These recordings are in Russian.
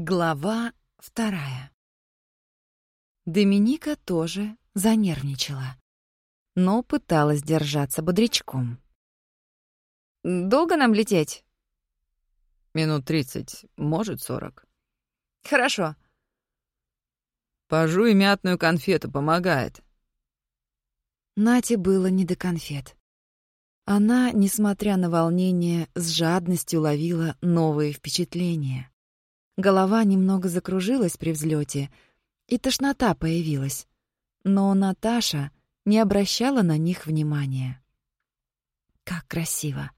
Глава вторая. Доминика тоже занервничала, но пыталась держаться бодрячком. «Долго нам лететь?» «Минут тридцать, может, сорок». «Хорошо». «Пожуй мятную конфету, помогает». Нате было не до конфет. Она, несмотря на волнение, с жадностью ловила новые впечатления. Голова немного закружилась при взлете, и тошнота появилась. Но Наташа не обращала на них внимания. Как красиво.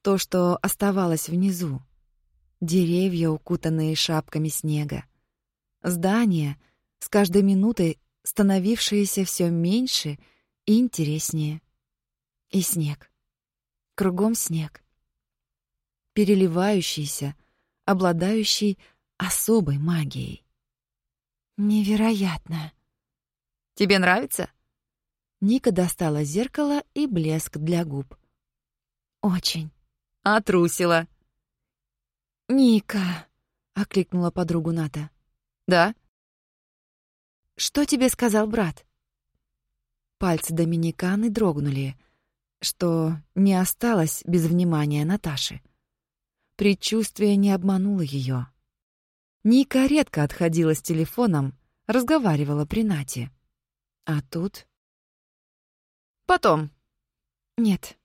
То, что оставалось внизу. Деревья, укутанные шапками снега. Здания, с каждой минутой становившиеся все меньше и интереснее. И снег. Кругом снег. Переливающийся, обладающий особой магией. Невероятно. Тебе нравится? Ника достала зеркало и блеск для губ. Очень. Отрусила. Ника, окликнула подругу Ната. Да. Что тебе сказал брат? Пальцы Доминиканы дрогнули, что не осталось без внимания Наташи. Предчувствие не обмануло ее. Ника редко отходила с телефоном, разговаривала при Нате. А тут... Потом. Нет.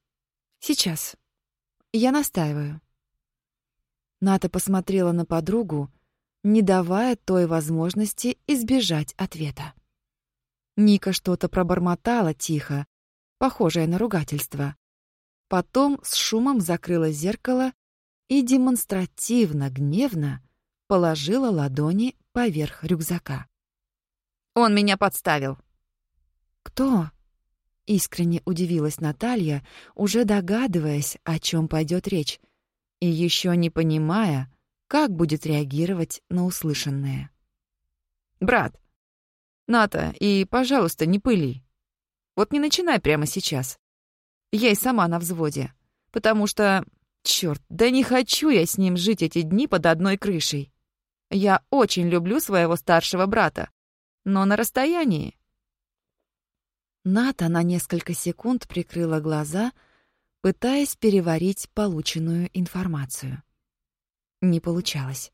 Сейчас. Я настаиваю. Ната посмотрела на подругу, не давая той возможности избежать ответа. Ника что-то пробормотала тихо, похожее на ругательство. Потом с шумом закрыла зеркало и демонстративно гневно положила ладони поверх рюкзака. «Он меня подставил». «Кто?» — искренне удивилась Наталья, уже догадываясь, о чем пойдет речь, и еще не понимая, как будет реагировать на услышанное. «Брат, Ната, и, пожалуйста, не пыли. Вот не начинай прямо сейчас. Я и сама на взводе, потому что Черт, да не хочу я с ним жить эти дни под одной крышей. Я очень люблю своего старшего брата, но на расстоянии. Ната на несколько секунд прикрыла глаза, пытаясь переварить полученную информацию. Не получалось.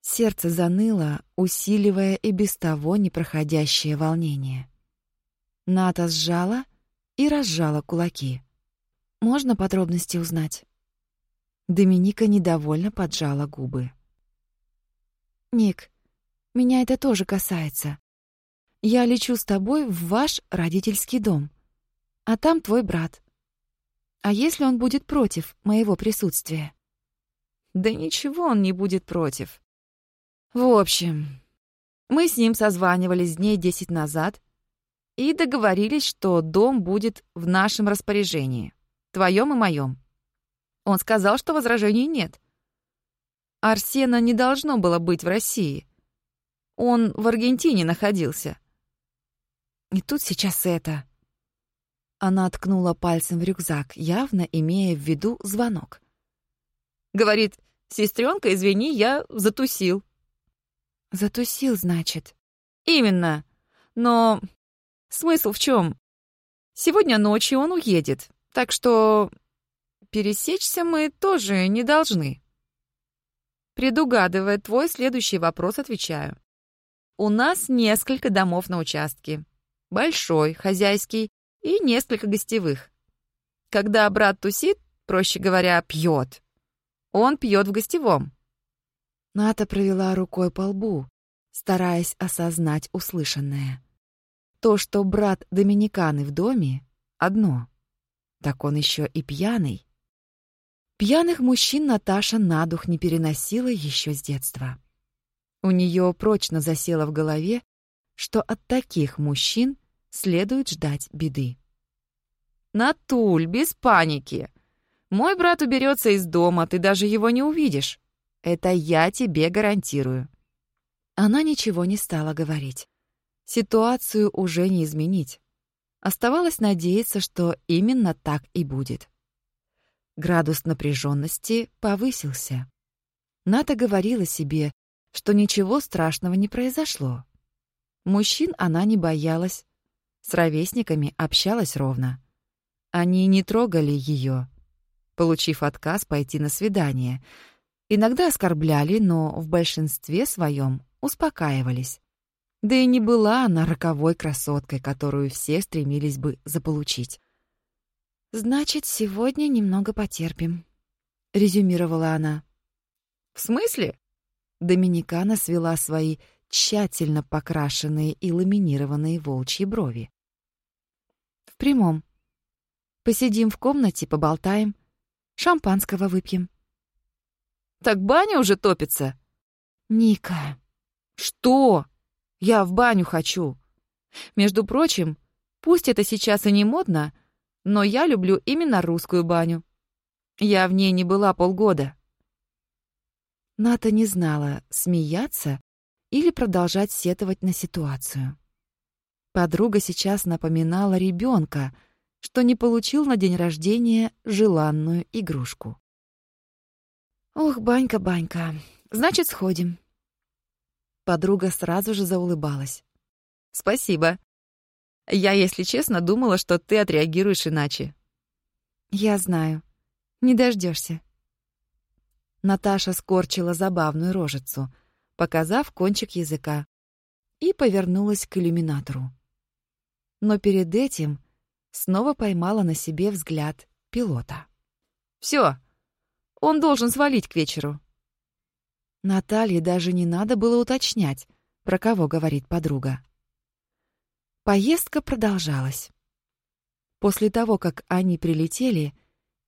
Сердце заныло, усиливая и без того непроходящее волнение. Ната сжала и разжала кулаки. «Можно подробности узнать?» Доминика недовольно поджала губы. «Ник, меня это тоже касается. Я лечу с тобой в ваш родительский дом, а там твой брат. А если он будет против моего присутствия?» «Да ничего он не будет против. В общем, мы с ним созванивались дней десять назад и договорились, что дом будет в нашем распоряжении, твоем и моем. Он сказал, что возражений нет. Арсена не должно было быть в России. Он в Аргентине находился. И тут сейчас это. Она ткнула пальцем в рюкзак, явно имея в виду звонок. Говорит, сестренка, извини, я затусил. Затусил, значит. Именно. Но смысл в чем? Сегодня ночью он уедет, так что пересечься мы тоже не должны. Предугадывая твой следующий вопрос, отвечаю. У нас несколько домов на участке. Большой, хозяйский и несколько гостевых. Когда брат тусит, проще говоря, пьет, он пьет в гостевом. Ната провела рукой по лбу, стараясь осознать услышанное. То, что брат Доминиканы в доме — одно. Так он еще и пьяный. Пьяных мужчин Наташа на дух не переносила еще с детства. У нее прочно засело в голове, что от таких мужчин следует ждать беды. «Натуль, без паники. Мой брат уберется из дома, ты даже его не увидишь. Это я тебе гарантирую». Она ничего не стала говорить. Ситуацию уже не изменить. Оставалось надеяться, что именно так и будет. Градус напряженности повысился. Ната говорила себе, что ничего страшного не произошло. Мужчин она не боялась, с ровесниками общалась ровно. Они не трогали ее, получив отказ пойти на свидание. Иногда оскорбляли, но в большинстве своем успокаивались. Да и не была она роковой красоткой, которую все стремились бы заполучить. «Значит, сегодня немного потерпим», — резюмировала она. «В смысле?» Доминикана свела свои тщательно покрашенные и ламинированные волчьи брови. «В прямом. Посидим в комнате, поболтаем, шампанского выпьем». «Так баня уже топится?» «Ника». «Что? Я в баню хочу. Между прочим, пусть это сейчас и не модно, но я люблю именно русскую баню. Я в ней не была полгода». Ната не знала, смеяться или продолжать сетовать на ситуацию. Подруга сейчас напоминала ребенка, что не получил на день рождения желанную игрушку. «Ох, Банька, Банька, значит, сходим». Подруга сразу же заулыбалась. «Спасибо. Я, если честно, думала, что ты отреагируешь иначе». «Я знаю. Не дождешься. Наташа скорчила забавную рожицу, показав кончик языка, и повернулась к иллюминатору. Но перед этим снова поймала на себе взгляд пилота. Все, он должен свалить к вечеру». Наталье даже не надо было уточнять, про кого говорит подруга. Поездка продолжалась. После того, как они прилетели,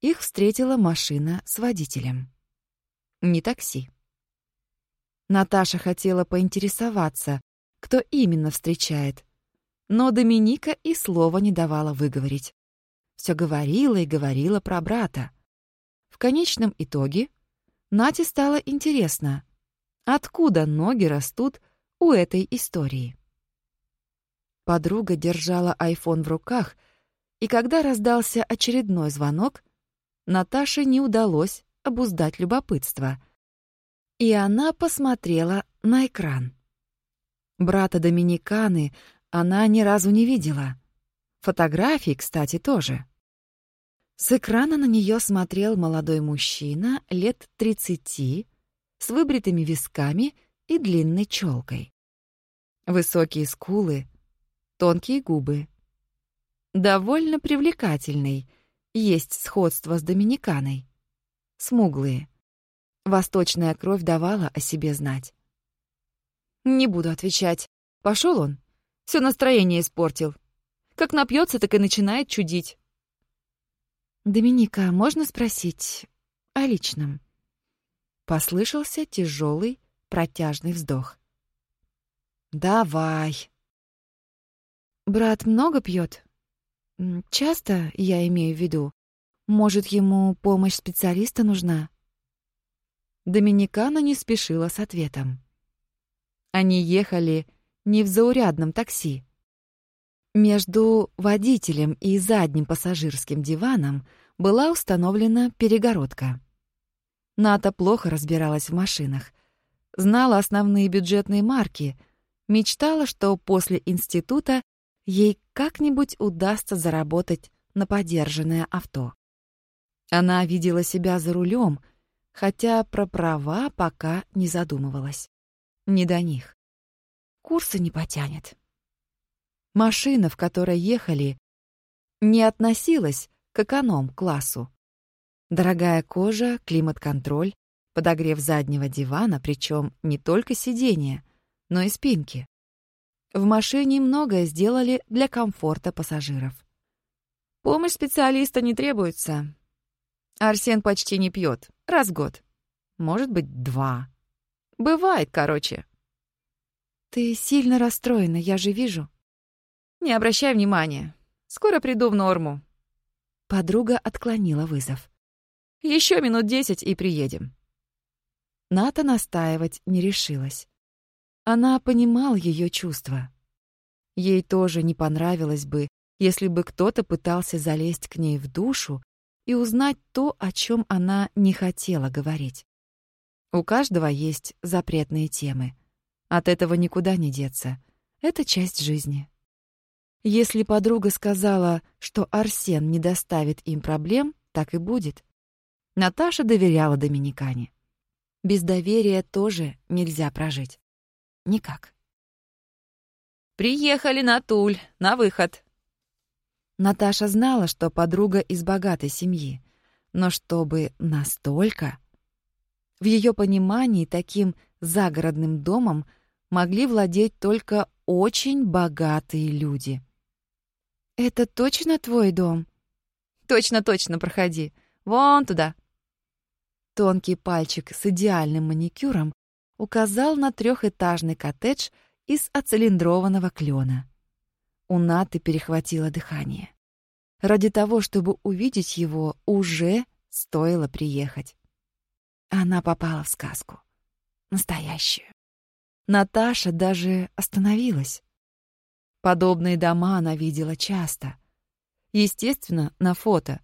их встретила машина с водителем не такси. Наташа хотела поинтересоваться, кто именно встречает, но Доминика и слова не давала выговорить. Все говорила и говорила про брата. В конечном итоге Нате стало интересно, откуда ноги растут у этой истории. Подруга держала айфон в руках, и когда раздался очередной звонок, Наташе не удалось обуздать любопытство. И она посмотрела на экран. Брата Доминиканы она ни разу не видела. Фотографии, кстати, тоже. С экрана на нее смотрел молодой мужчина лет тридцати, с выбритыми висками и длинной челкой. Высокие скулы, тонкие губы. Довольно привлекательный, есть сходство с Доминиканой смуглые. Восточная кровь давала о себе знать. Не буду отвечать. Пошел он. Все настроение испортил. Как напьется, так и начинает чудить. Доминика, можно спросить о личном? Послышался тяжелый, протяжный вздох. Давай. Брат много пьет? Часто, я имею в виду. Может, ему помощь специалиста нужна? Доминикана не спешила с ответом. Они ехали не в заурядном такси. Между водителем и задним пассажирским диваном была установлена перегородка. Ната плохо разбиралась в машинах, знала основные бюджетные марки, мечтала, что после института ей как-нибудь удастся заработать на подержанное авто. Она видела себя за рулем, хотя про права пока не задумывалась. Не до них. Курсы не потянет. Машина, в которой ехали, не относилась к эконом-классу. Дорогая кожа, климат-контроль, подогрев заднего дивана, причем не только сиденья, но и спинки. В машине многое сделали для комфорта пассажиров. Помощь специалиста не требуется, Арсен почти не пьет, раз в год. Может быть, два. Бывает, короче. Ты сильно расстроена, я же вижу. Не обращай внимания. Скоро приду в норму. Подруга отклонила вызов. Еще минут десять и приедем. Ната настаивать не решилась. Она понимал ее чувства. Ей тоже не понравилось бы, если бы кто-то пытался залезть к ней в душу и узнать то, о чем она не хотела говорить. У каждого есть запретные темы. От этого никуда не деться. Это часть жизни. Если подруга сказала, что Арсен не доставит им проблем, так и будет. Наташа доверяла Доминикане. Без доверия тоже нельзя прожить. Никак. «Приехали на Туль, на выход!» Наташа знала, что подруга из богатой семьи, но чтобы настолько... В ее понимании таким загородным домом могли владеть только очень богатые люди. «Это точно твой дом?» «Точно-точно, проходи. Вон туда». Тонкий пальчик с идеальным маникюром указал на трехэтажный коттедж из оцилиндрованного клена. У Наты перехватило дыхание. Ради того, чтобы увидеть его, уже стоило приехать. Она попала в сказку. Настоящую. Наташа даже остановилась. Подобные дома она видела часто. Естественно, на фото.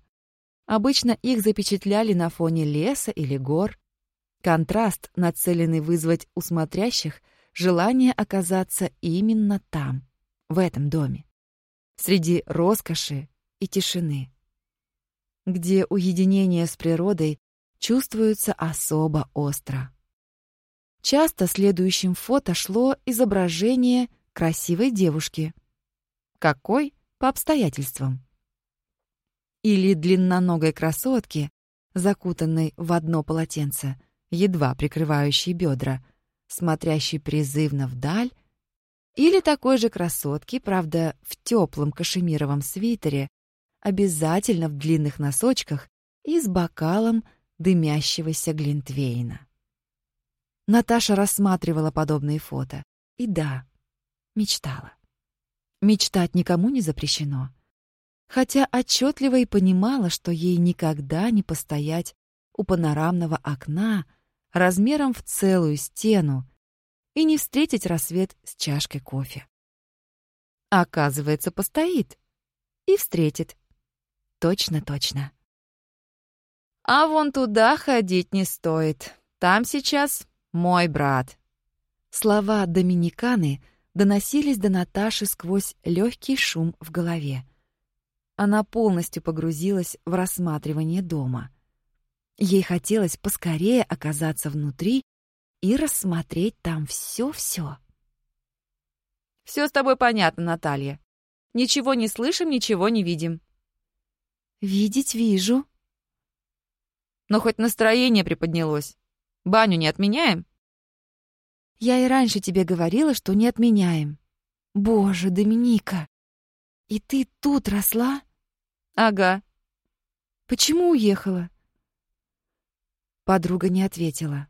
Обычно их запечатляли на фоне леса или гор. Контраст, нацеленный вызвать у смотрящих желание оказаться именно там, в этом доме. Среди роскоши и тишины. Где уединение с природой чувствуется особо остро. Часто следующим фото шло изображение красивой девушки. Какой? По обстоятельствам. Или длинноногой красотки, закутанной в одно полотенце, едва прикрывающей бедра, смотрящей призывно вдаль, или такой же красотки, правда, в теплом кашемировом свитере, обязательно в длинных носочках и с бокалом дымящегося глинтвейна. Наташа рассматривала подобные фото. И да, мечтала. Мечтать никому не запрещено. Хотя отчетливо и понимала, что ей никогда не постоять у панорамного окна размером в целую стену и не встретить рассвет с чашкой кофе. Оказывается, постоит и встретит. Точно-точно. А вон туда ходить не стоит. Там сейчас мой брат. Слова Доминиканы доносились до Наташи сквозь легкий шум в голове. Она полностью погрузилась в рассматривание дома. Ей хотелось поскорее оказаться внутри и рассмотреть там все-все. Все с тобой понятно, Наталья. Ничего не слышим, ничего не видим. Видеть вижу. Но хоть настроение приподнялось. Баню не отменяем? Я и раньше тебе говорила, что не отменяем. Боже, Доминика! И ты тут росла? Ага. Почему уехала? Подруга не ответила.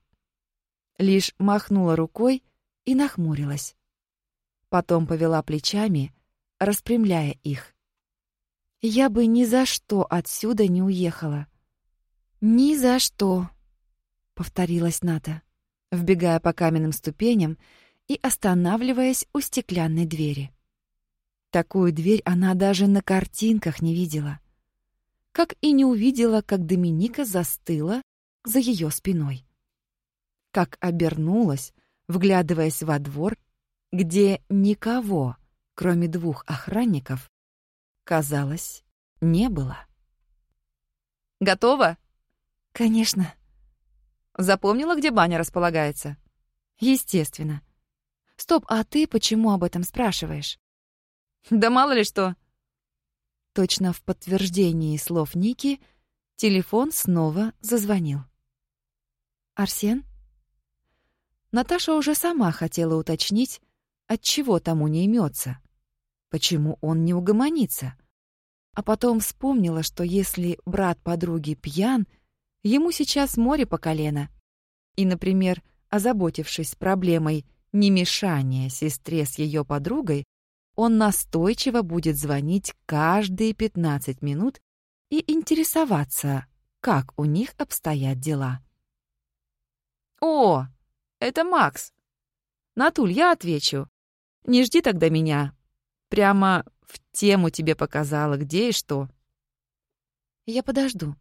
Лишь махнула рукой и нахмурилась. Потом повела плечами, распрямляя их. Я бы ни за что отсюда не уехала. Ни за что, повторилась Ната, вбегая по каменным ступеням и останавливаясь у стеклянной двери. Такую дверь она даже на картинках не видела. Как и не увидела, как Доминика застыла за ее спиной. Как обернулась, вглядываясь во двор, где никого, кроме двух охранников, казалось, не было. «Готово?» «Конечно». «Запомнила, где баня располагается?» «Естественно». «Стоп, а ты почему об этом спрашиваешь?» «Да мало ли что». Точно в подтверждении слов Ники телефон снова зазвонил. «Арсен?» Наташа уже сама хотела уточнить, от чего тому не имется. Почему он не угомонится? А потом вспомнила, что если брат подруги пьян, ему сейчас море по колено. И, например, озаботившись проблемой немешания сестре с ее подругой, он настойчиво будет звонить каждые 15 минут и интересоваться, как у них обстоят дела. «О, это Макс!» «Натуль, я отвечу. Не жди тогда меня, Прямо в тему тебе показала, где и что. Я подожду.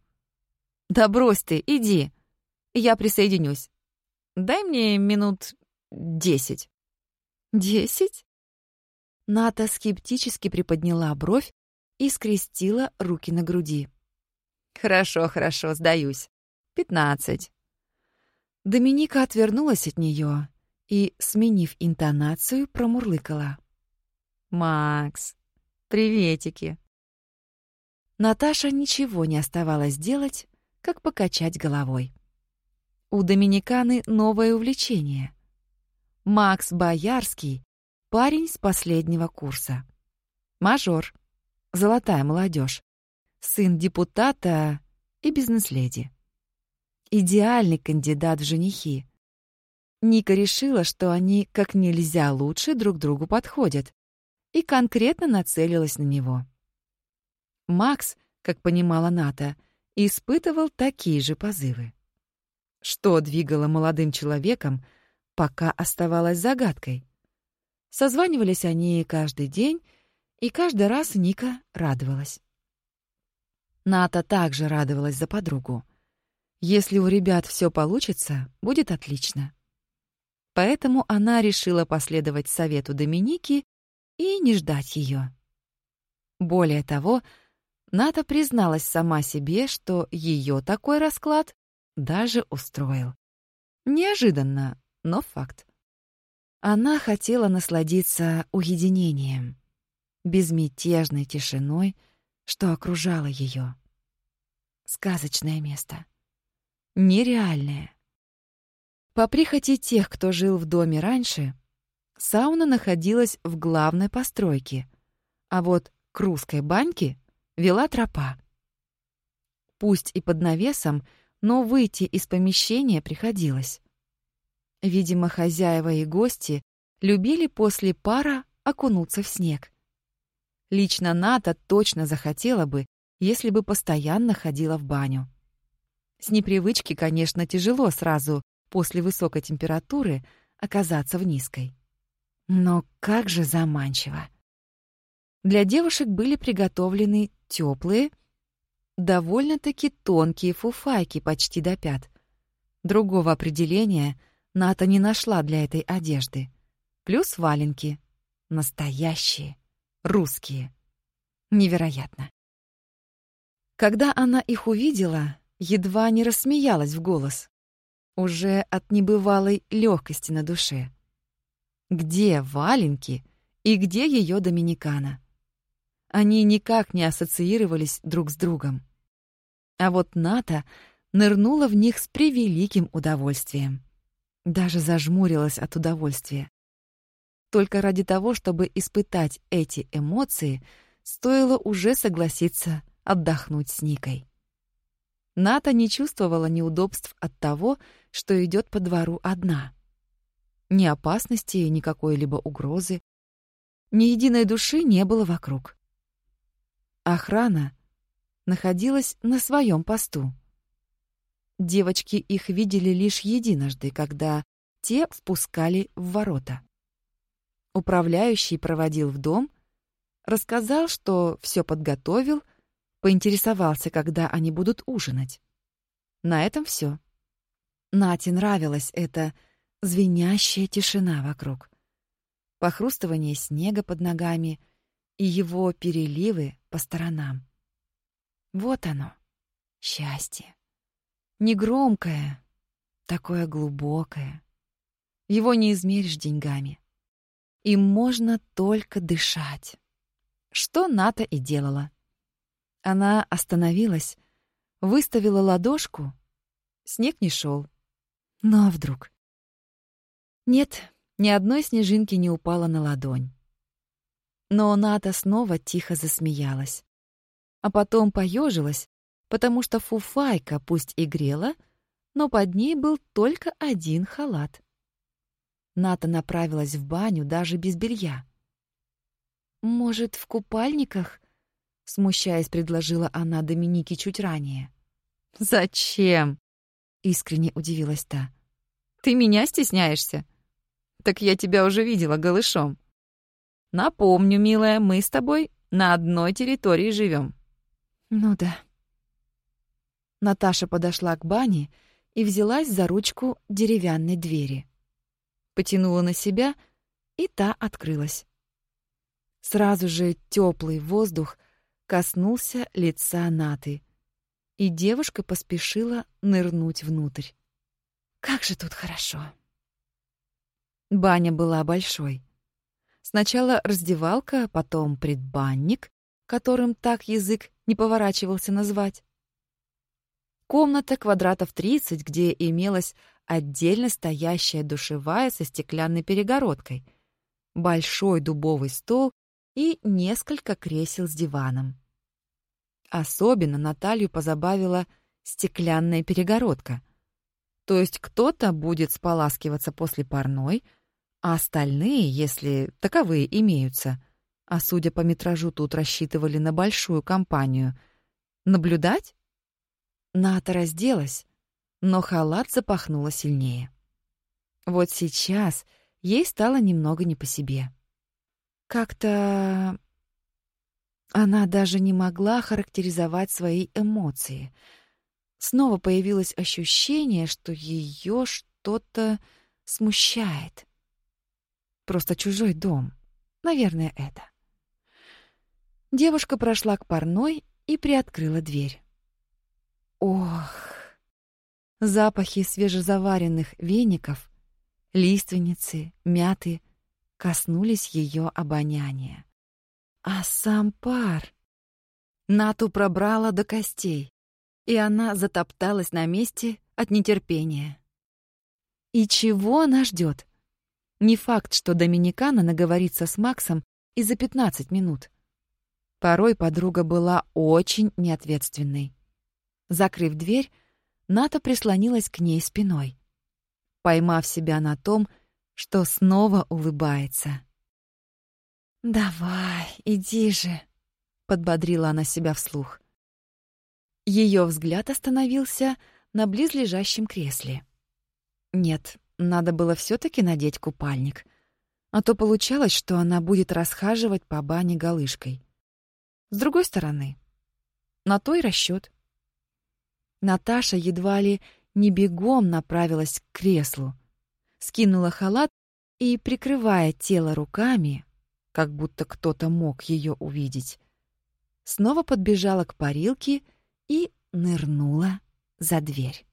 Да брось ты, иди. Я присоединюсь. Дай мне минут десять». «Десять?» Ната скептически приподняла бровь и скрестила руки на груди. «Хорошо, хорошо, сдаюсь. Пятнадцать». Доминика отвернулась от нее и, сменив интонацию, промурлыкала. «Макс, приветики». Наташа ничего не оставалось делать, как покачать головой. У Доминиканы новое увлечение. Макс Боярский — парень с последнего курса. Мажор, золотая молодежь, сын депутата и бизнес-леди. Идеальный кандидат в женихи. Ника решила, что они как нельзя лучше друг другу подходят, и конкретно нацелилась на него. Макс, как понимала Ната, испытывал такие же позывы. Что двигало молодым человеком, пока оставалось загадкой. Созванивались они каждый день, и каждый раз Ника радовалась. Ната также радовалась за подругу. Если у ребят все получится, будет отлично. Поэтому она решила последовать совету Доминики и не ждать ее. Более того, Ната призналась сама себе, что ее такой расклад даже устроил. Неожиданно, но факт. Она хотела насладиться уединением, безмятежной тишиной, что окружало ее. Сказочное место. Нереальное. По прихоти тех, кто жил в доме раньше, сауна находилась в главной постройке, а вот к русской баньке вела тропа. Пусть и под навесом, но выйти из помещения приходилось. Видимо, хозяева и гости любили после пара окунуться в снег. Лично Ната точно захотела бы, если бы постоянно ходила в баню. С непривычки, конечно, тяжело сразу после высокой температуры оказаться в низкой. Но как же заманчиво. Для девушек были приготовлены теплые, довольно-таки тонкие фуфайки почти до пят. Другого определения Ната не нашла для этой одежды. Плюс валенки. Настоящие. Русские. Невероятно. Когда она их увидела, едва не рассмеялась в голос. Уже от небывалой легкости на душе. Где валенки и где ее Доминикана? Они никак не ассоциировались друг с другом. А вот Ната нырнула в них с превеликим удовольствием. Даже зажмурилась от удовольствия. Только ради того, чтобы испытать эти эмоции, стоило уже согласиться отдохнуть с Никой. Ната не чувствовала неудобств от того, что идет по двору одна. Ни опасности, ни какой-либо угрозы. Ни единой души не было вокруг. Охрана находилась на своем посту. Девочки их видели лишь единожды, когда те впускали в ворота. Управляющий проводил в дом, рассказал, что все подготовил, поинтересовался, когда они будут ужинать. На этом все. Нате нравилась эта звенящая тишина вокруг. Похрустывание снега под ногами и его переливы по сторонам. Вот оно, счастье. Негромкое, такое глубокое. Его не измеришь деньгами. Им можно только дышать. Что Ната и делала. Она остановилась, выставила ладошку. Снег не шел. Ну а вдруг? Нет, ни одной снежинки не упала на ладонь. Но Ната снова тихо засмеялась а потом поежилась, потому что фуфайка пусть и грела, но под ней был только один халат. Ната направилась в баню даже без белья. «Может, в купальниках?» — смущаясь, предложила она Доминике чуть ранее. «Зачем?» — искренне удивилась та. «Ты меня стесняешься? Так я тебя уже видела голышом. Напомню, милая, мы с тобой на одной территории живем. Ну да. Наташа подошла к бане и взялась за ручку деревянной двери. Потянула на себя, и та открылась. Сразу же теплый воздух коснулся лица Наты, и девушка поспешила нырнуть внутрь. Как же тут хорошо. Баня была большой. Сначала раздевалка, потом предбанник, которым так язык не поворачивался назвать. Комната квадратов 30, где имелась отдельно стоящая душевая со стеклянной перегородкой, большой дубовый стол и несколько кресел с диваном. Особенно Наталью позабавила стеклянная перегородка. То есть кто-то будет споласкиваться после парной, а остальные, если таковые имеются, а судя по метражу тут рассчитывали на большую компанию, наблюдать? Ната разделась, но халат запахнула сильнее. Вот сейчас ей стало немного не по себе. Как-то она даже не могла характеризовать свои эмоции. Снова появилось ощущение, что ее что-то смущает. Просто чужой дом. Наверное, это. Девушка прошла к парной и приоткрыла дверь. Ох! Запахи свежезаваренных веников, лиственницы, мяты коснулись ее обоняния. А сам пар... Нату пробрала до костей, и она затопталась на месте от нетерпения. И чего она ждет? Не факт, что Доминикана наговорится с Максом и за 15 минут. Порой подруга была очень неответственной. Закрыв дверь, Ната прислонилась к ней спиной, поймав себя на том, что снова улыбается. «Давай, иди же», — подбодрила она себя вслух. Ее взгляд остановился на близлежащем кресле. Нет, надо было все таки надеть купальник, а то получалось, что она будет расхаживать по бане голышкой. С другой стороны, на то и расчет. Наташа едва ли не бегом направилась к креслу, скинула халат и, прикрывая тело руками, как будто кто-то мог ее увидеть, снова подбежала к парилке и нырнула за дверь.